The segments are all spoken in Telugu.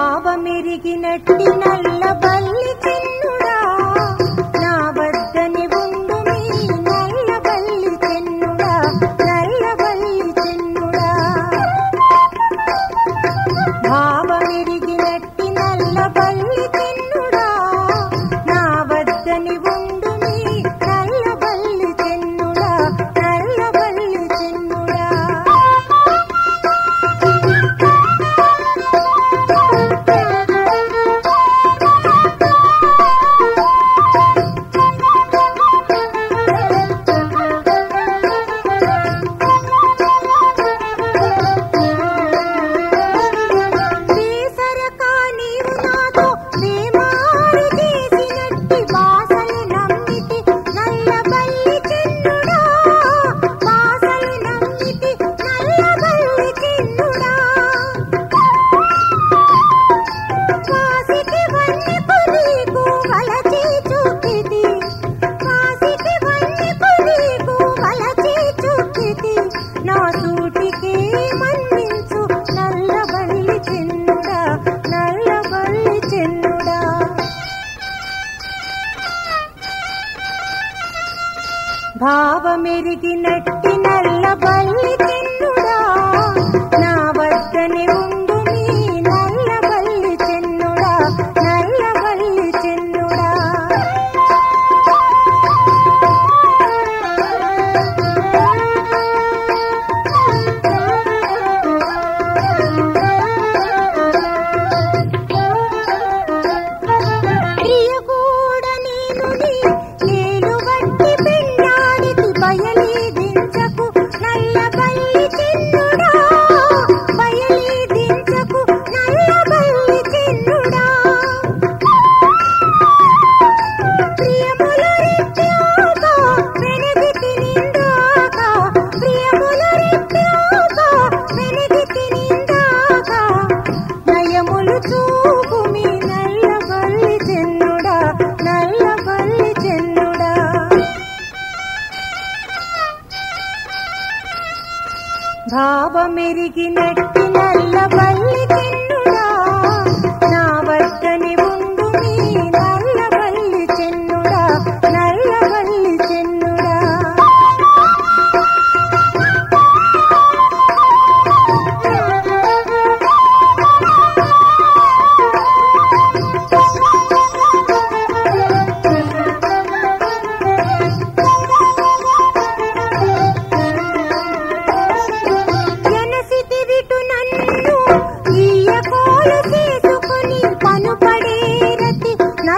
భావమెరిగినట్టి నల్ల బల్లి మెరిగినట్టి నల్ల బల్ల భావమెరిగి నట్టి నల్ల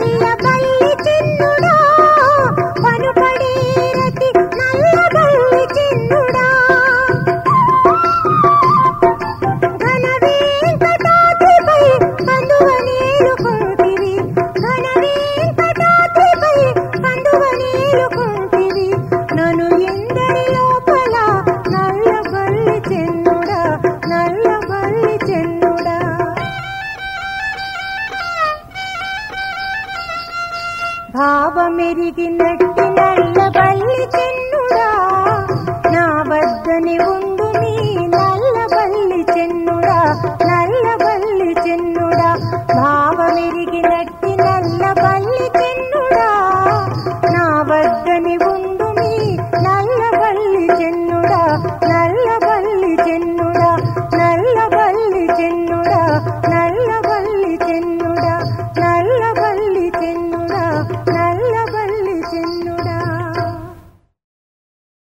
வல்லப ആയിരിക്കുന്നട